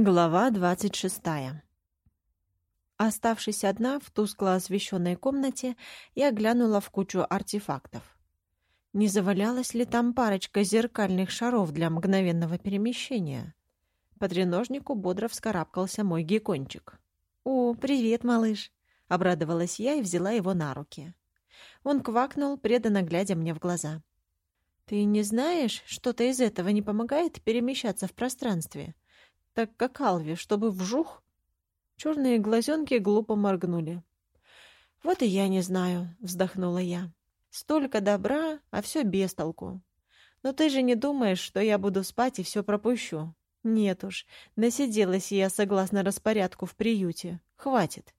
Глава двадцать шестая Оставшись одна в тускло освещенной комнате, я глянула в кучу артефактов. Не завалялась ли там парочка зеркальных шаров для мгновенного перемещения? По треножнику бодро вскарабкался мой геккончик. «О, привет, малыш!» — обрадовалась я и взяла его на руки. Он квакнул, преданно глядя мне в глаза. «Ты не знаешь, что-то из этого не помогает перемещаться в пространстве?» Так как Алви, чтобы вжух. Черные глазенки глупо моргнули. «Вот и я не знаю», — вздохнула я. «Столько добра, а все без толку. Но ты же не думаешь, что я буду спать и все пропущу? Нет уж, насиделась я согласно распорядку в приюте. Хватит».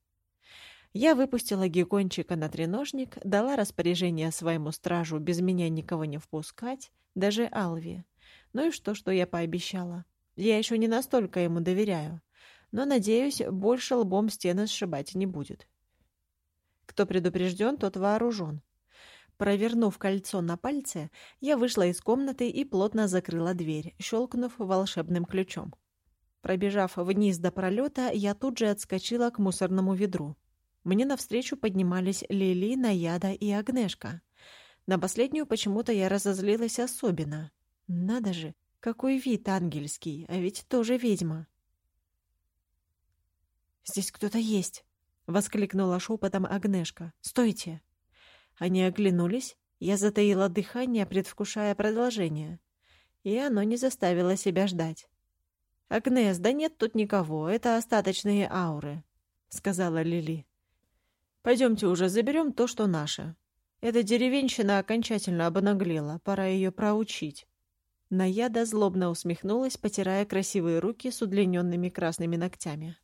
Я выпустила геккончика на треножник, дала распоряжение своему стражу без меня никого не впускать, даже Алви. Ну и что, что я пообещала? Я еще не настолько ему доверяю, но, надеюсь, больше лбом стены сшибать не будет. Кто предупрежден, тот вооружен. Провернув кольцо на пальце, я вышла из комнаты и плотно закрыла дверь, щелкнув волшебным ключом. Пробежав вниз до пролета, я тут же отскочила к мусорному ведру. Мне навстречу поднимались Лили, Наяда и Агнешка. На последнюю почему-то я разозлилась особенно. Надо же, какой вид ангельский, а ведь тоже ведьма. «Здесь кто-то есть!» — воскликнула шепотом Агнешка. «Стойте!» Они оглянулись, я затаила дыхание, предвкушая продолжение. И оно не заставило себя ждать. «Агнес, да нет тут никого, это остаточные ауры», — сказала Лили. «Пойдемте уже заберем то, что наше. Эта деревенщина окончательно обнаглела, пора ее проучить». Наяда злобно усмехнулась, потирая красивые руки с удлиненными красными ногтями.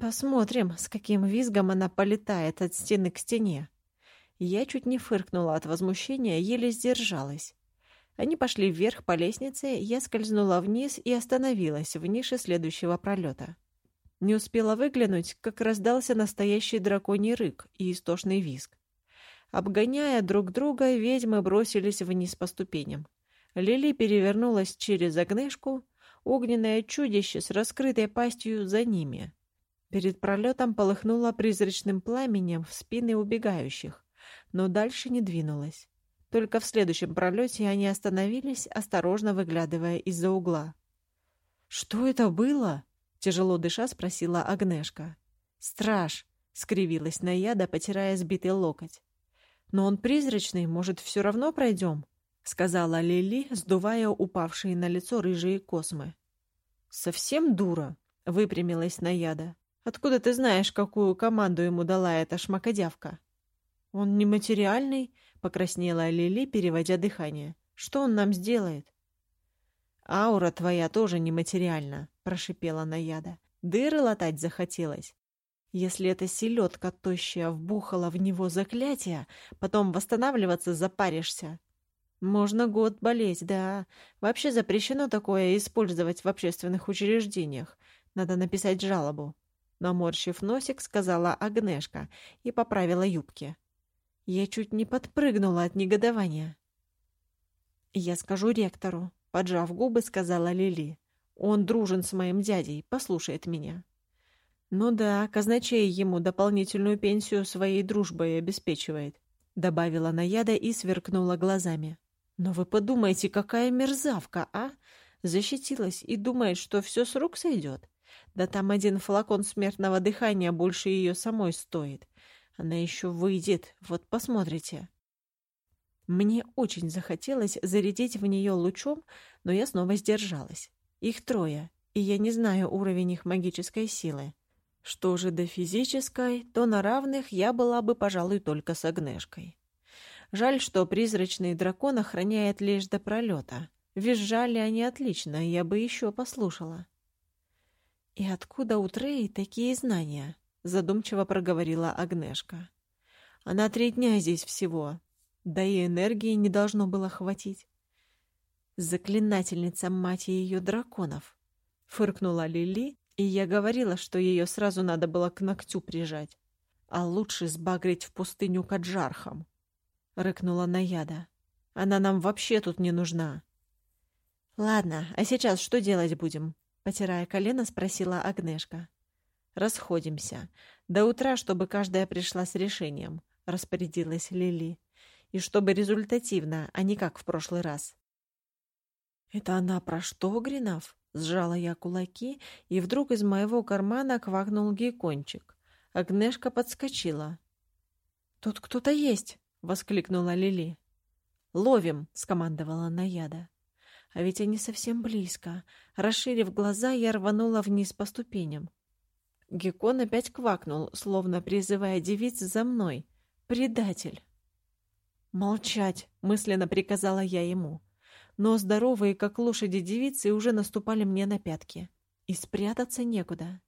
«Посмотрим, с каким визгом она полетает от стены к стене». Я чуть не фыркнула от возмущения, еле сдержалась. Они пошли вверх по лестнице, я скользнула вниз и остановилась в нише следующего пролета. Не успела выглянуть, как раздался настоящий драконий рык и истошный визг. Обгоняя друг друга, ведьмы бросились вниз по ступеням. Лили перевернулась через огнышку, огненное чудище с раскрытой пастью за ними. Перед пролетом полыхнуло призрачным пламенем в спины убегающих, но дальше не двинулась. Только в следующем пролете они остановились, осторожно выглядывая из-за угла. «Что это было?» — тяжело дыша спросила Агнешка. «Страж!» — скривилась Наяда, потирая сбитый локоть. «Но он призрачный, может, все равно пройдем?» — сказала Лили, сдувая упавшие на лицо рыжие космы. «Совсем дура?» — выпрямилась Наяда. «Откуда ты знаешь, какую команду ему дала эта шмакодявка?» «Он нематериальный», — покраснела Лили, переводя дыхание. «Что он нам сделает?» «Аура твоя тоже нематериальна», — прошипела Наяда. «Дыры латать захотелось. Если эта селедка тощая вбухала в него заклятие, потом восстанавливаться запаришься. Можно год болеть, да. Вообще запрещено такое использовать в общественных учреждениях. Надо написать жалобу. Наморщив носик, сказала Агнешка и поправила юбки. Я чуть не подпрыгнула от негодования. «Я скажу ректору», — поджав губы, сказала Лили. «Он дружен с моим дядей, послушает меня». «Ну да, казначей ему дополнительную пенсию своей дружбой обеспечивает», — добавила Наяда и сверкнула глазами. Но вы подумайте, какая мерзавка, а? Защитилась и думает, что все с рук сойдет. Да там один флакон смертного дыхания больше ее самой стоит. Она еще выйдет, вот посмотрите. Мне очень захотелось зарядить в нее лучом, но я снова сдержалась. Их трое, и я не знаю уровень их магической силы. Что же до физической, то на равных я была бы, пожалуй, только с Агнешкой. Жаль, что призрачный дракон охраняет лишь до пролета. Визжали они отлично, я бы еще послушала. «И откуда у Треи такие знания?» — задумчиво проговорила Агнешка. «Она три дня здесь всего, да и энергии не должно было хватить». «Заклинательница мать ее драконов!» — фыркнула Лили, и я говорила, что ее сразу надо было к ногтю прижать, а лучше сбагрить в пустыню к аджархам. — рыкнула Наяда. «Она нам вообще тут не нужна». «Ладно, а сейчас что делать будем?» Потирая колено, спросила Агнешка. «Расходимся. До утра, чтобы каждая пришла с решением», — распорядилась Лили. «И чтобы результативно, а не как в прошлый раз». «Это она про что, Гринав?» — сжала я кулаки, и вдруг из моего кармана квакнул геккончик. Агнешка подскочила. «Тут кто-то есть!» — воскликнула Лили. «Ловим!» — скомандовала Наяда. А ведь они совсем близко. Расширив глаза, я рванула вниз по ступеням. Геккон опять квакнул, словно призывая девиц за мной. «Предатель!» «Молчать!» — мысленно приказала я ему. Но здоровые, как лошади девицы, уже наступали мне на пятки. И спрятаться некуда.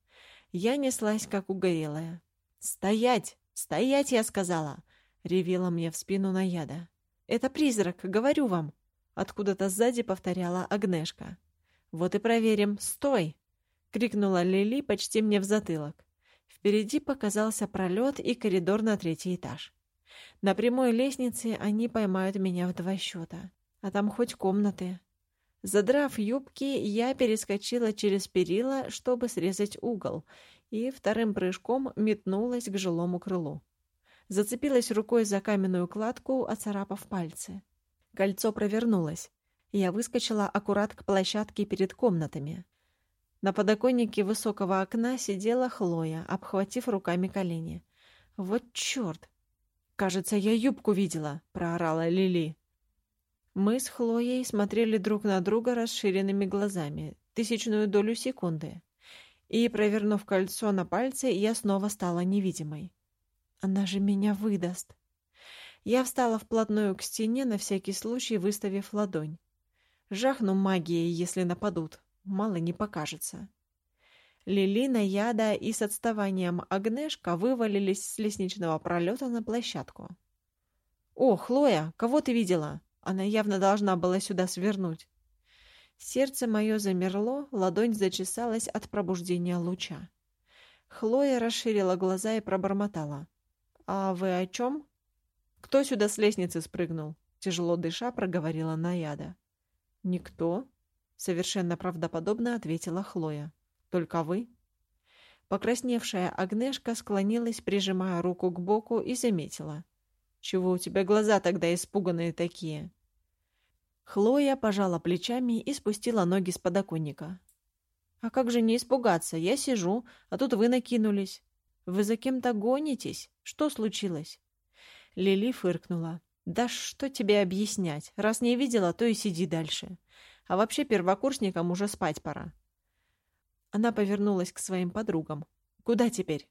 Я неслась, как угорелая. «Стоять! Стоять!» — я сказала. Ревела мне в спину Наяда. «Это призрак, говорю вам!» Откуда-то сзади повторяла Агнешка. «Вот и проверим. Стой!» крикнула Лили почти мне в затылок. Впереди показался пролет и коридор на третий этаж. На прямой лестнице они поймают меня в два счета. А там хоть комнаты. Задрав юбки, я перескочила через перила, чтобы срезать угол, и вторым прыжком метнулась к жилому крылу. Зацепилась рукой за каменную кладку, оцарапав пальцы. Кольцо провернулось. Я выскочила аккурат к площадке перед комнатами. На подоконнике высокого окна сидела Хлоя, обхватив руками колени. «Вот черт! Кажется, я юбку видела!» — проорала Лили. Мы с Хлоей смотрели друг на друга расширенными глазами, тысячную долю секунды. И, провернув кольцо на пальце, я снова стала невидимой. Она же меня выдаст. Я встала вплотную к стене, на всякий случай выставив ладонь. Жахну магией, если нападут мало не покажется. Лилина, Яда и с отставанием Агнешка вывалились с лестничного пролета на площадку. «О, Хлоя, кого ты видела?» Она явно должна была сюда свернуть. Сердце мое замерло, ладонь зачесалась от пробуждения луча. Хлоя расширила глаза и пробормотала. «А вы о чем?» «Кто сюда с лестницы спрыгнул?» Тяжело дыша проговорила Наяда. «Никто», Совершенно правдоподобно ответила Хлоя. Только вы? Покрасневшая Агнешка склонилась, прижимая руку к боку, и заметила. «Чего у тебя глаза тогда испуганные такие?» Хлоя пожала плечами и спустила ноги с подоконника. «А как же не испугаться? Я сижу, а тут вы накинулись. Вы за кем-то гонитесь? Что случилось?» Лили фыркнула. «Да что тебе объяснять? Раз не видела, то и сиди дальше. А вообще первокурсникам уже спать пора. Она повернулась к своим подругам. «Куда теперь?»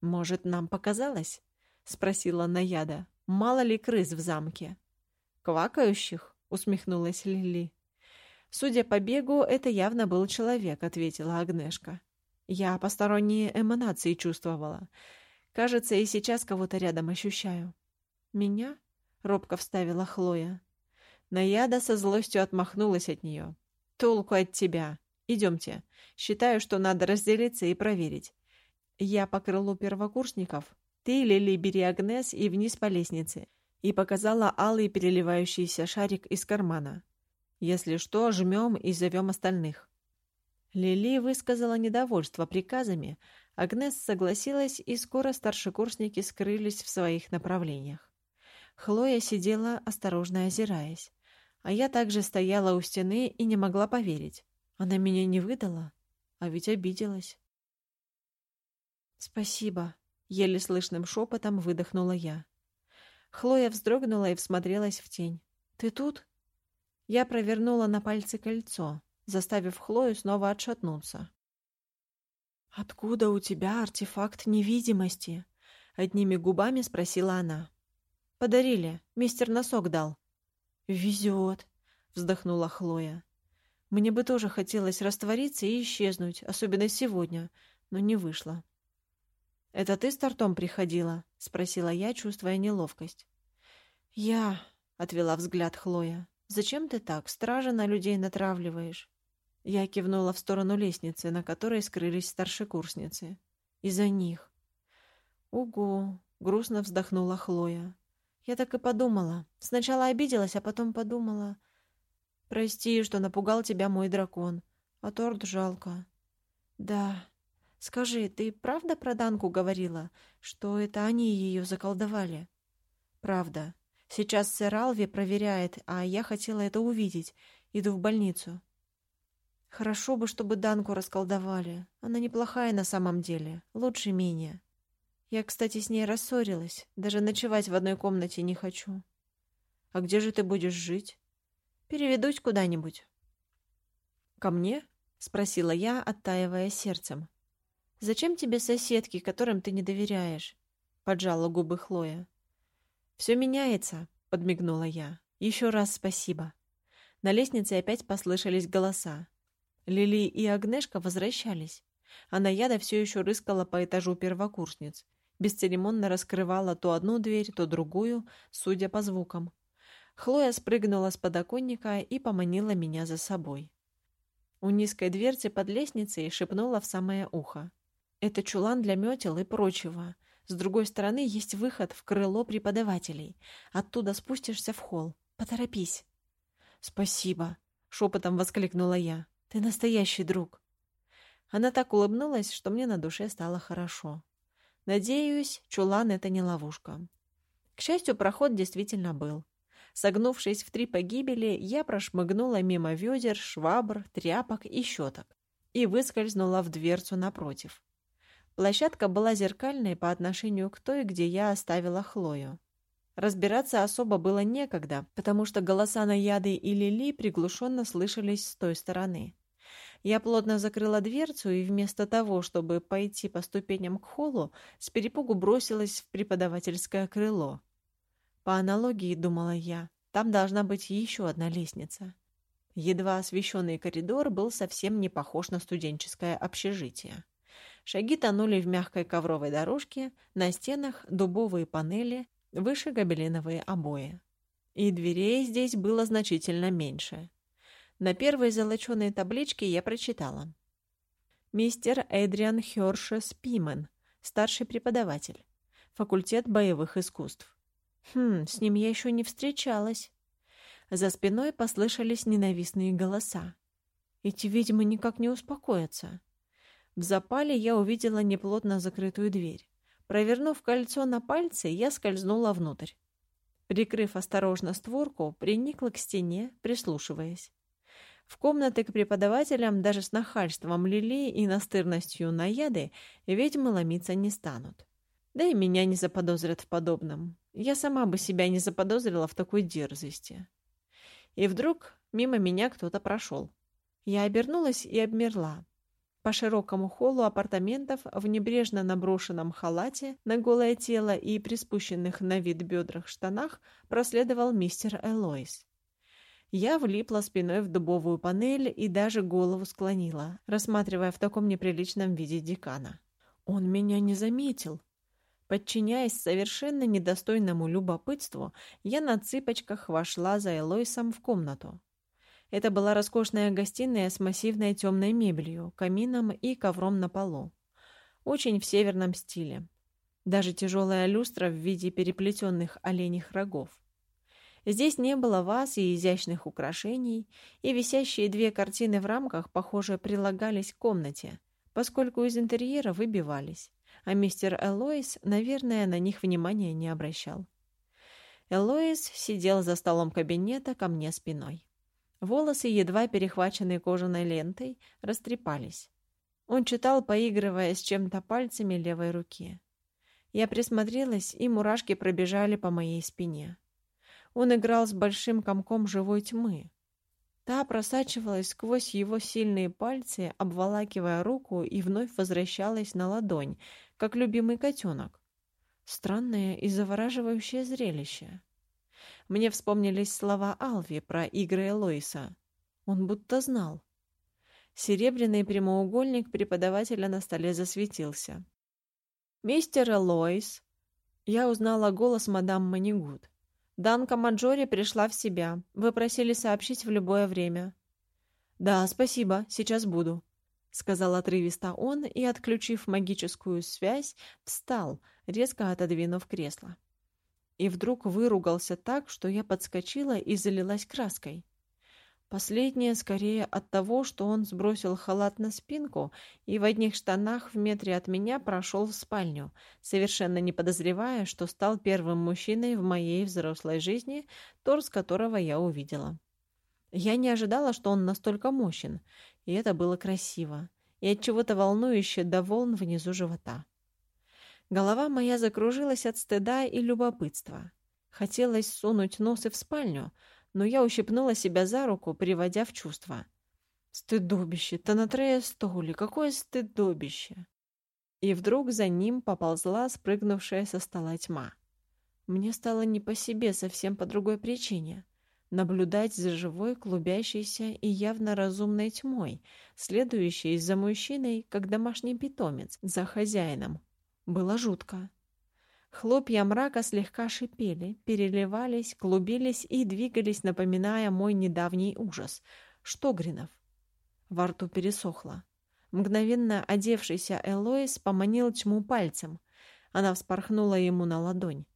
«Может, нам показалось?» — спросила Наяда. «Мало ли крыс в замке?» «Квакающих?» — усмехнулась Лили. «Судя по бегу, это явно был человек», — ответила Агнешка. «Я посторонние эманации чувствовала. Кажется, и сейчас кого-то рядом ощущаю». «Меня?» — робко вставила Хлоя. Наяда со злостью отмахнулась от нее. «Толку от тебя. Идемте. Считаю, что надо разделиться и проверить. Я по крылу первокурсников. Ты, Лили, бери Агнес и вниз по лестнице». И показала алый переливающийся шарик из кармана. «Если что, жмем и зовем остальных». Лили высказала недовольство приказами, Агнес согласилась, и скоро старшекурсники скрылись в своих направлениях. Хлоя сидела, осторожно озираясь. А я также стояла у стены и не могла поверить. Она меня не выдала, а ведь обиделась. «Спасибо», — еле слышным шепотом выдохнула я. Хлоя вздрогнула и всмотрелась в тень. «Ты тут?» Я провернула на пальце кольцо, заставив Хлою снова отшатнуться. «Откуда у тебя артефакт невидимости?» — одними губами спросила она. «Подарили. Мистер носок дал. «Везет», — вздохнула Хлоя. «Мне бы тоже хотелось раствориться и исчезнуть, особенно сегодня, но не вышло». «Это ты с тортом приходила?» — спросила я, чувствуя неловкость. «Я...» — отвела взгляд Хлоя. «Зачем ты так? Стража на людей натравливаешь». Я кивнула в сторону лестницы, на которой скрылись старшекурсницы. «Из-за них». «Угу», — грустно вздохнула Хлоя. Я так и подумала. Сначала обиделась, а потом подумала... Прости, что напугал тебя мой дракон. А торт жалко. Да. Скажи, ты правда про Данку говорила, что это они ее заколдовали? Правда. Сейчас сэр Алви проверяет, а я хотела это увидеть. Иду в больницу. Хорошо бы, чтобы Данку расколдовали. Она неплохая на самом деле. Лучше меня. Я, кстати, с ней рассорилась. Даже ночевать в одной комнате не хочу. А где же ты будешь жить? Переведусь куда-нибудь. Ко мне? Спросила я, оттаивая сердцем. Зачем тебе соседки, которым ты не доверяешь? Поджала губы Хлоя. Все меняется, подмигнула я. Еще раз спасибо. На лестнице опять послышались голоса. Лили и Агнешка возвращались, а Наяда все еще рыскала по этажу первокурсниц, бесцеремонно раскрывала то одну дверь, то другую, судя по звукам. Хлоя спрыгнула с подоконника и поманила меня за собой. У низкой дверцы под лестницей шепнула в самое ухо. «Это чулан для метел и прочего. С другой стороны есть выход в крыло преподавателей. Оттуда спустишься в холл. Поторопись». «Спасибо», — шепотом воскликнула я. «Ты настоящий друг». Она так улыбнулась, что мне на душе стало хорошо. Надеюсь, чулан — это не ловушка. К счастью, проход действительно был. Согнувшись в три погибели, я прошмыгнула мимо ведер, швабр, тряпок и щеток и выскользнула в дверцу напротив. Площадка была зеркальной по отношению к той, где я оставила Хлою. Разбираться особо было некогда, потому что голоса Наяды и Лили приглушенно слышались с той стороны. Я плотно закрыла дверцу и вместо того, чтобы пойти по ступеням к холлу, с перепугу бросилась в преподавательское крыло. По аналогии, думала я, там должна быть еще одна лестница. Едва освещенный коридор был совсем не похож на студенческое общежитие. Шаги тонули в мягкой ковровой дорожке, на стенах дубовые панели, выше гобеленовые обои. И дверей здесь было значительно меньше. На первой золоченой табличке я прочитала. Мистер Эдриан Хёршес Пимен, старший преподаватель, факультет боевых искусств. Хм, с ним я еще не встречалась. За спиной послышались ненавистные голоса. Эти ведьмы никак не успокоятся. В запале я увидела неплотно закрытую дверь. Провернув кольцо на пальце, я скользнула внутрь. Прикрыв осторожно створку, приникла к стене, прислушиваясь. В комнаты к преподавателям даже с нахальством Лили и настырностью наяды ведьмы ломиться не станут. Да и меня не заподозрят в подобном. Я сама бы себя не заподозрила в такой дерзости. И вдруг мимо меня кто-то прошел. Я обернулась и обмерла. По широкому холлу апартаментов в небрежно наброшенном халате на голое тело и приспущенных на вид бедрах штанах проследовал мистер Элойс. Я влипла спиной в дубовую панель и даже голову склонила, рассматривая в таком неприличном виде декана. Он меня не заметил, Подчиняясь совершенно недостойному любопытству, я на цыпочках вошла за Элойсом в комнату. Это была роскошная гостиная с массивной темной мебелью, камином и ковром на полу. Очень в северном стиле. Даже тяжелая люстра в виде переплетенных оленьих рогов. Здесь не было ваз и изящных украшений, и висящие две картины в рамках, похоже, прилагались к комнате, поскольку из интерьера выбивались а мистер Элоис, наверное, на них внимания не обращал. Элоис сидел за столом кабинета ко мне спиной. Волосы, едва перехваченные кожаной лентой, растрепались. Он читал, поигрывая с чем-то пальцами левой руки. Я присмотрелась, и мурашки пробежали по моей спине. Он играл с большим комком живой тьмы. Та просачивалась сквозь его сильные пальцы, обволакивая руку и вновь возвращалась на ладонь, как любимый котенок. Странное и завораживающее зрелище. Мне вспомнились слова Алви про игры Элойса. Он будто знал. Серебряный прямоугольник преподавателя на столе засветился. «Мистер Элойс!» Я узнала голос мадам Манигут. «Данка Маджори пришла в себя. Вы просили сообщить в любое время». «Да, спасибо. Сейчас буду», — сказал отрывисто он и, отключив магическую связь, встал, резко отодвинув кресло. И вдруг выругался так, что я подскочила и залилась краской. Последнее скорее от того, что он сбросил халат на спинку и в одних штанах в метре от меня прошел в спальню, совершенно не подозревая, что стал первым мужчиной в моей взрослой жизни, торс которого я увидела. Я не ожидала, что он настолько мощен, и это было красиво, и от чего-то волнующе до волн внизу живота. Голова моя закружилась от стыда и любопытства. Хотелось сунуть нос и в спальню, но я ущипнула себя за руку, приводя в чувство. Стыдобище, Танатрея Стоули, какое стыдобище! И вдруг за ним поползла спрыгнувшая со стола тьма. Мне стало не по себе совсем по другой причине. Наблюдать за живой, клубящейся и явно разумной тьмой, следующей за мужчиной, как домашний питомец, за хозяином. Было жутко. Хлопья мрака слегка шипели, переливались, клубились и двигались, напоминая мой недавний ужас. Штогринов. Во рту пересохло. Мгновенно одевшийся Элоис поманил тьму пальцем. Она вспорхнула ему на ладонь.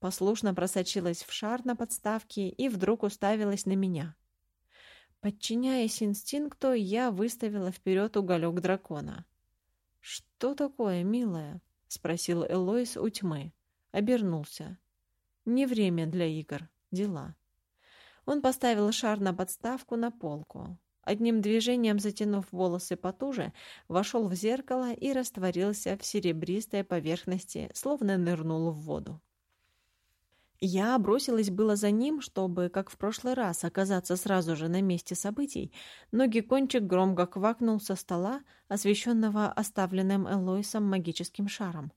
Послушно просочилась в шар на подставке и вдруг уставилась на меня. Подчиняясь инстинкту, я выставила вперед уголек дракона. «Что такое, милая?» — спросил Элоис у тьмы. Обернулся. Не время для игр. Дела. Он поставил шар на подставку на полку. Одним движением, затянув волосы потуже, вошел в зеркало и растворился в серебристой поверхности, словно нырнул в воду. Я бросилась было за ним, чтобы, как в прошлый раз, оказаться сразу же на месте событий, но Геккончик громко квакнул со стола, освещенного оставленным Элойсом магическим шаром.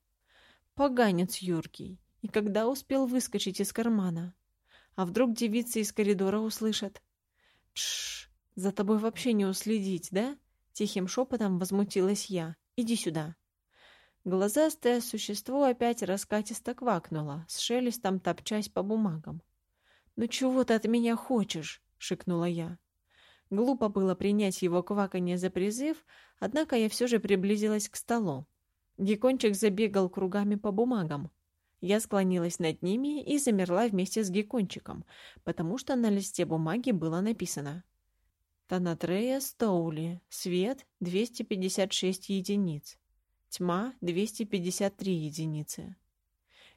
Поганец юркий. И когда успел выскочить из кармана? А вдруг девицы из коридора услышат? Тш, за тобой вообще не уследить, да? Тихим шепотом возмутилась я. Иди сюда. Глазастое существо опять раскатисто квакнуло, с шелестом топчась по бумагам. «Ну чего ты от меня хочешь?» — шикнула я. Глупо было принять его кваканье за призыв, однако я все же приблизилась к столу. Геккончик забегал кругами по бумагам. Я склонилась над ними и замерла вместе с Геккончиком, потому что на листе бумаги было написано «Танатрея Стоули. Свет – 256 единиц. Тьма – 253 единицы.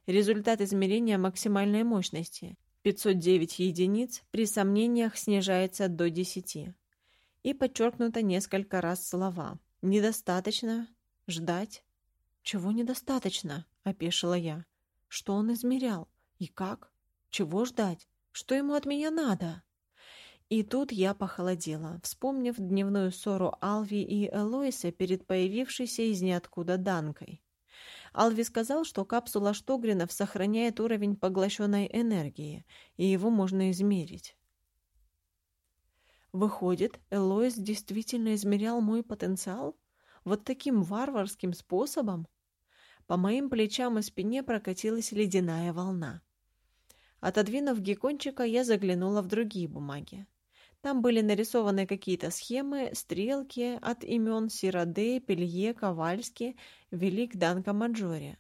Результат измерения максимальной мощности – 509 единиц, при сомнениях снижается до 10. И подчеркнуто несколько раз слова «недостаточно», «ждать», «Чего недостаточно?» — опешила я. «Что он измерял? И как? Чего ждать? Что ему от меня надо?» И тут я похолодела, вспомнив дневную ссору Алви и Элойса перед появившейся из ниоткуда Данкой. Алви сказал, что капсула Штогринов сохраняет уровень поглощенной энергии, и его можно измерить. Выходит, Элойс действительно измерял мой потенциал? Вот таким варварским способом? По моим плечам и спине прокатилась ледяная волна. Отодвинув геккончика, я заглянула в другие бумаги. Там были нарисованы какие-то схемы, стрелки от имен Сираде, Пелье, Ковальски, Велик Данка Маджоре.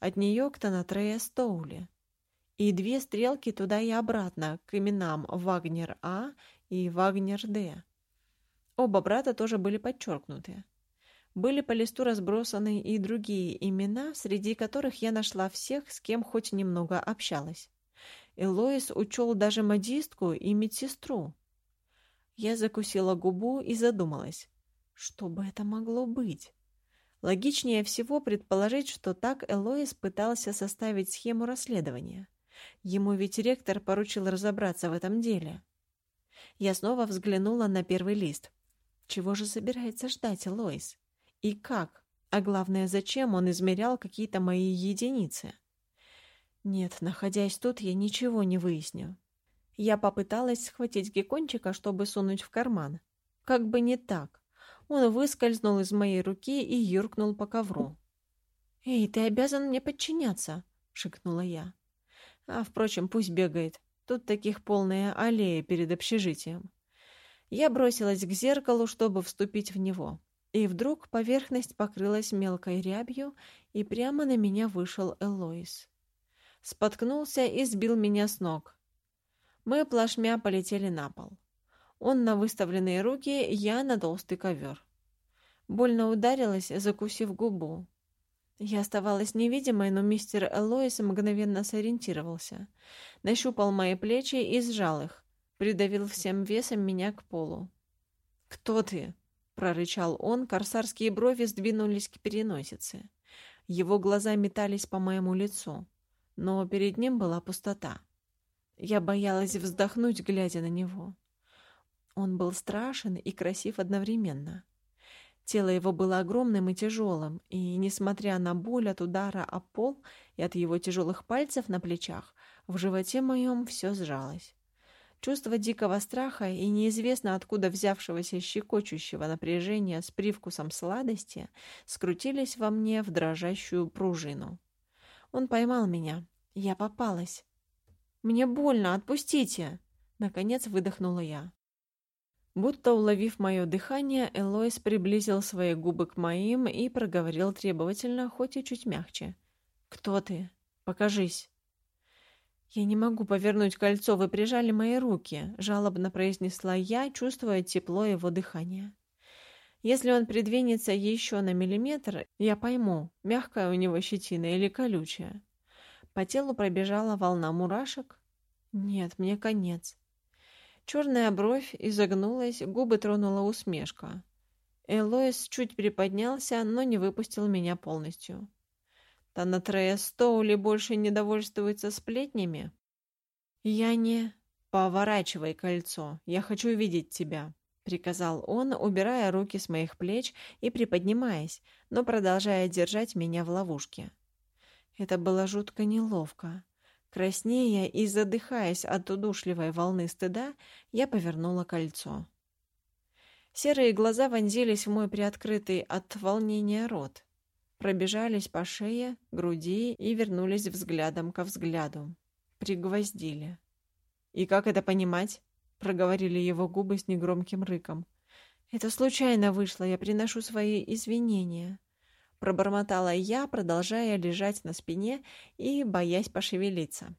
От нее к Танатрея Стоули. И две стрелки туда и обратно, к именам Вагнер А и Вагнер Д. Оба брата тоже были подчеркнуты. Были по листу разбросаны и другие имена, среди которых я нашла всех, с кем хоть немного общалась. Элоис учел даже модистку и медсестру. Я закусила губу и задумалась, что бы это могло быть. Логичнее всего предположить, что так Элоис пытался составить схему расследования. Ему ведь ректор поручил разобраться в этом деле. Я снова взглянула на первый лист. Чего же собирается ждать Элоис? И как? А главное, зачем он измерял какие-то мои единицы? Нет, находясь тут, я ничего не выясню. Я попыталась схватить геккончика, чтобы сунуть в карман. Как бы не так. Он выскользнул из моей руки и юркнул по ковру. «Эй, ты обязан мне подчиняться!» — шикнула я. А, впрочем, пусть бегает. Тут таких полная аллея перед общежитием. Я бросилась к зеркалу, чтобы вступить в него. И вдруг поверхность покрылась мелкой рябью, и прямо на меня вышел Элоис. Споткнулся и сбил меня с ног. Мы плашмя полетели на пол. Он на выставленные руки, я на толстый ковер. Больно ударилась, закусив губу. Я оставалась невидимой, но мистер Элоис мгновенно сориентировался. Нащупал мои плечи и сжал их, придавил всем весом меня к полу. «Кто ты?» — прорычал он, корсарские брови сдвинулись к переносице. Его глаза метались по моему лицу, но перед ним была пустота. Я боялась вздохнуть, глядя на него. Он был страшен и красив одновременно. Тело его было огромным и тяжелым, и, несмотря на боль от удара о пол и от его тяжелых пальцев на плечах, в животе моем все сжалось. Чувство дикого страха и неизвестно откуда взявшегося щекочущего напряжения с привкусом сладости скрутились во мне в дрожащую пружину. Он поймал меня. Я попалась. «Мне больно, отпустите!» Наконец выдохнула я. Будто уловив мое дыхание, Элойс приблизил свои губы к моим и проговорил требовательно, хоть и чуть мягче. «Кто ты? Покажись!» «Я не могу повернуть кольцо, вы прижали мои руки», — жалобно произнесла я, чувствуя тепло его дыхания. «Если он придвинется еще на миллиметр, я пойму, мягкая у него щетина или колючая». По телу пробежала волна мурашек. «Нет, мне конец». Черная бровь изогнулась, губы тронула усмешка. Элоис чуть приподнялся, но не выпустил меня полностью. Танатрея Стоули больше не довольствуется сплетнями? Я не... Поворачивай кольцо, я хочу видеть тебя, приказал он, убирая руки с моих плеч и приподнимаясь, но продолжая держать меня в ловушке. Это было жутко неловко. Краснея и задыхаясь от удушливой волны стыда, я повернула кольцо. Серые глаза вонзились в мой приоткрытый от волнения рот пробежались по шее, груди и вернулись взглядом ко взгляду. Пригвоздили. «И как это понимать?» — проговорили его губы с негромким рыком. «Это случайно вышло, я приношу свои извинения», — пробормотала я, продолжая лежать на спине и боясь пошевелиться.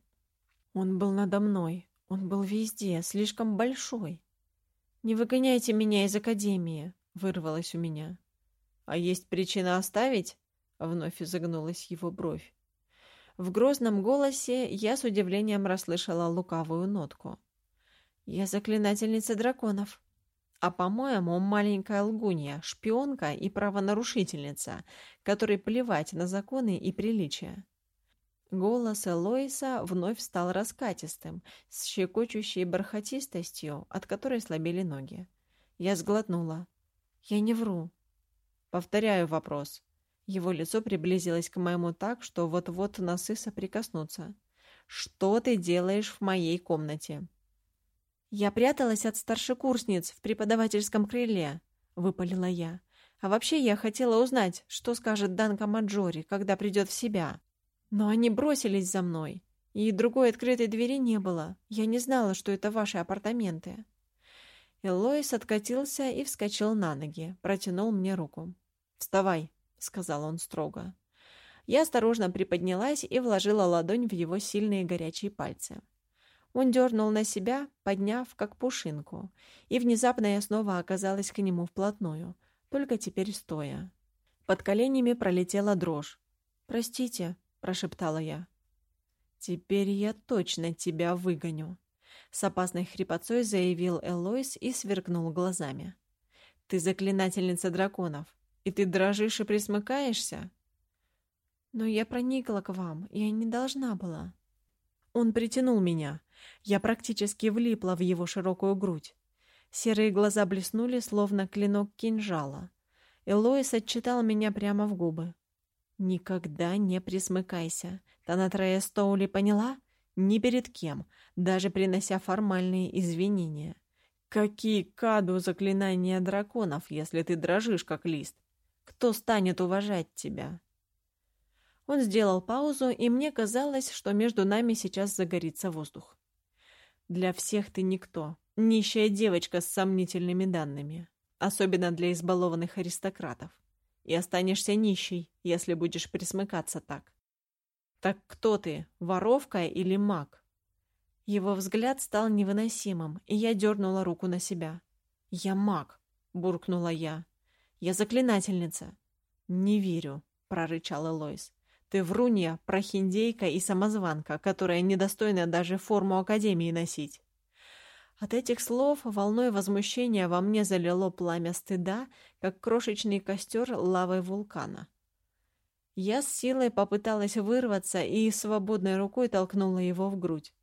Он был надо мной, он был везде, слишком большой. «Не выгоняйте меня из академии», — вырвалось у меня. «А есть причина оставить?» Вновь изогнулась его бровь. В грозном голосе я с удивлением расслышала лукавую нотку. «Я заклинательница драконов. А, по-моему, маленькая лгунья, шпионка и правонарушительница, которой плевать на законы и приличия». Голос Элоиса вновь стал раскатистым, с щекочущей бархатистостью, от которой слабели ноги. Я сглотнула. «Я не вру». «Повторяю вопрос. Его лицо приблизилось к моему так, что вот-вот носы соприкоснутся. «Что ты делаешь в моей комнате?» «Я пряталась от старшекурсниц в преподавательском крыле», — выпалила я. «А вообще я хотела узнать, что скажет Данка Маджори, когда придет в себя. Но они бросились за мной, и другой открытой двери не было. Я не знала, что это ваши апартаменты». Элоис откатился и вскочил на ноги, протянул мне руку. «Вставай!» — сказал он строго. Я осторожно приподнялась и вложила ладонь в его сильные горячие пальцы. Он дернул на себя, подняв, как пушинку, и внезапно я снова оказалась к нему вплотную, только теперь стоя. Под коленями пролетела дрожь. «Простите», — прошептала я. «Теперь я точно тебя выгоню», — с опасной хрипотцой заявил Элойс и сверкнул глазами. «Ты заклинательница драконов. И ты дрожишь и присмыкаешься? Но я проникла к вам, я не должна была. Он притянул меня. Я практически влипла в его широкую грудь. Серые глаза блеснули, словно клинок кинжала. Элоис отчитал меня прямо в губы. «Никогда не присмыкайся. Танатрея Стоули поняла? Ни перед кем, даже принося формальные извинения. Какие каду заклинания драконов, если ты дрожишь, как лист? Кто станет уважать тебя?» Он сделал паузу, и мне казалось, что между нами сейчас загорится воздух. «Для всех ты никто, нищая девочка с сомнительными данными, особенно для избалованных аристократов. И останешься нищей, если будешь присмыкаться так. Так кто ты, воровка или маг?» Его взгляд стал невыносимым, и я дернула руку на себя. «Я маг», — буркнула я. «Я заклинательница». «Не верю», — прорычал Элойс. «Ты врунья, прохиндейка и самозванка, которая недостойна даже форму Академии носить». От этих слов волной возмущения во мне залило пламя стыда, как крошечный костер лавой вулкана. Я с силой попыталась вырваться и свободной рукой толкнула его в грудь.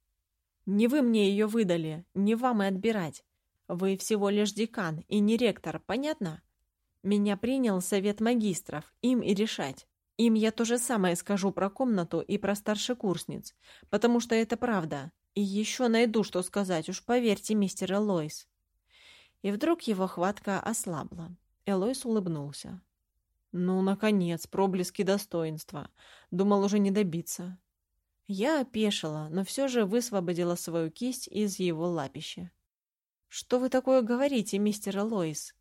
«Не вы мне ее выдали, не вам и отбирать. Вы всего лишь декан и не ректор, понятно? Меня принял совет магистров, им и решать. Им я то же самое скажу про комнату и про старшекурсниц, потому что это правда. И еще найду, что сказать, уж поверьте, мистер Элойс». И вдруг его хватка ослабла. Элойс улыбнулся. «Ну, наконец, проблески достоинства. Думал уже не добиться». Я опешила, но все же высвободила свою кисть из его лапища. «Что вы такое говорите, мистер Элойс?»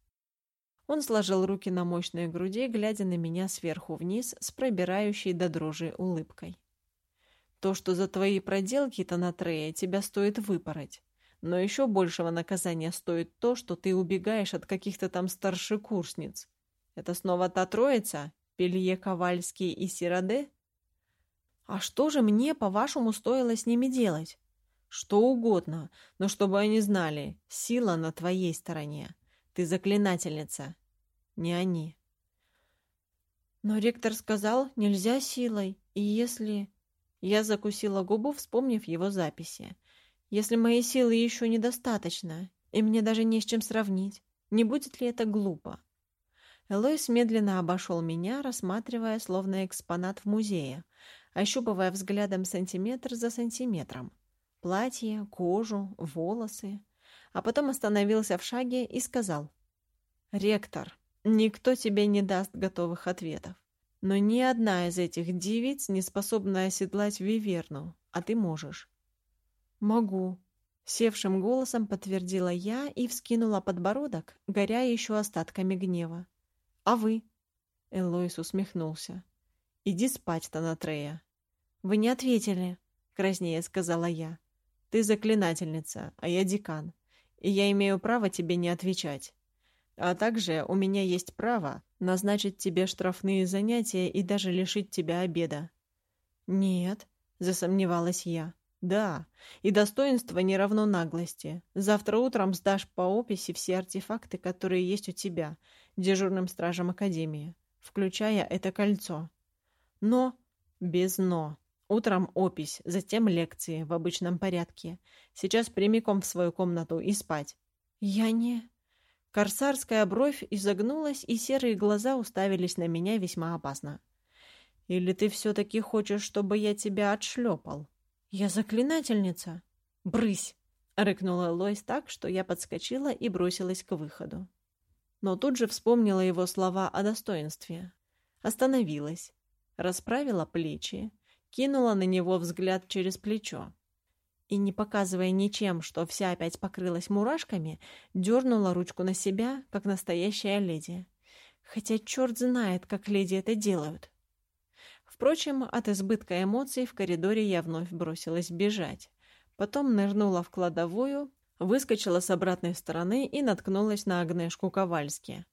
Он сложил руки на мощной груди, глядя на меня сверху вниз с пробирающей до дрожи улыбкой. То, что за твои проделки, Танатрея, тебя стоит выпороть. Но еще большего наказания стоит то, что ты убегаешь от каких-то там старшекурсниц. Это снова та троица? Пелье, Ковальский и Сираде? А что же мне, по-вашему, стоило с ними делать? Что угодно, но чтобы они знали, сила на твоей стороне. Ты заклинательница. Не они. Но ректор сказал, нельзя силой, и если... Я закусила губу, вспомнив его записи. Если моей силы еще недостаточно, и мне даже не с чем сравнить, не будет ли это глупо? Элойс медленно обошел меня, рассматривая словно экспонат в музее, ощупывая взглядом сантиметр за сантиметром. Платье, кожу, волосы. А потом остановился в шаге и сказал. «Ректор, никто тебе не даст готовых ответов. Но ни одна из этих девиц не способна оседлать Виверну, а ты можешь. Могу. Севшим голосом подтвердила я и вскинула подбородок, горя еще остатками гнева. А вы? Элоис усмехнулся. Иди спать, Танатрея. Вы не ответили, краснее сказала я. Ты заклинательница, а я декан, и я имею право тебе не отвечать. А также у меня есть право назначить тебе штрафные занятия и даже лишить тебя обеда». «Нет», — засомневалась я. «Да, и достоинство не равно наглости. Завтра утром сдашь по описи все артефакты, которые есть у тебя, дежурным стражем Академии, включая это кольцо. Но без «но». Утром опись, затем лекции в обычном порядке. Сейчас прямиком в свою комнату и спать. «Я не...» Корсарская бровь изогнулась, и серые глаза уставились на меня весьма опасно. «Или ты все-таки хочешь, чтобы я тебя отшлепал?» «Я заклинательница!» «Брысь!» — рыкнула Лойс так, что я подскочила и бросилась к выходу. Но тут же вспомнила его слова о достоинстве. Остановилась, расправила плечи, кинула на него взгляд через плечо и, не показывая ничем, что вся опять покрылась мурашками, дернула ручку на себя, как настоящая леди. Хотя черт знает, как леди это делают. Впрочем, от избытка эмоций в коридоре я вновь бросилась бежать. Потом нырнула в кладовую, выскочила с обратной стороны и наткнулась на Агнешку Ковальски.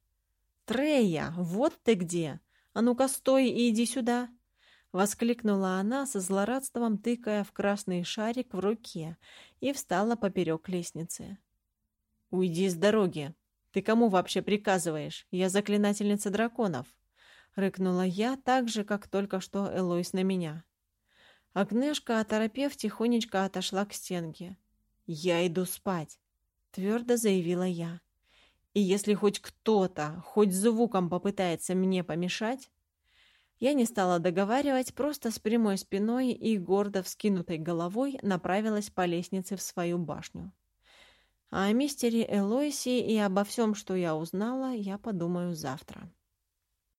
«Трея, вот ты где! А ну-ка стой и иди сюда!» — воскликнула она со злорадством, тыкая в красный шарик в руке, и встала поперек лестницы. «Уйди с дороги! Ты кому вообще приказываешь? Я заклинательница драконов!» — рыкнула я так же, как только что Элойс на меня. Агнешка, оторопев, тихонечко отошла к стенке. «Я иду спать», — твердо заявила я. «И если хоть кто-то, хоть звуком попытается мне помешать, я не стала договаривать, просто с прямой спиной и гордо вскинутой головой направилась по лестнице в свою башню. А о мистере Элойсе и обо всем, что я узнала, я подумаю завтра.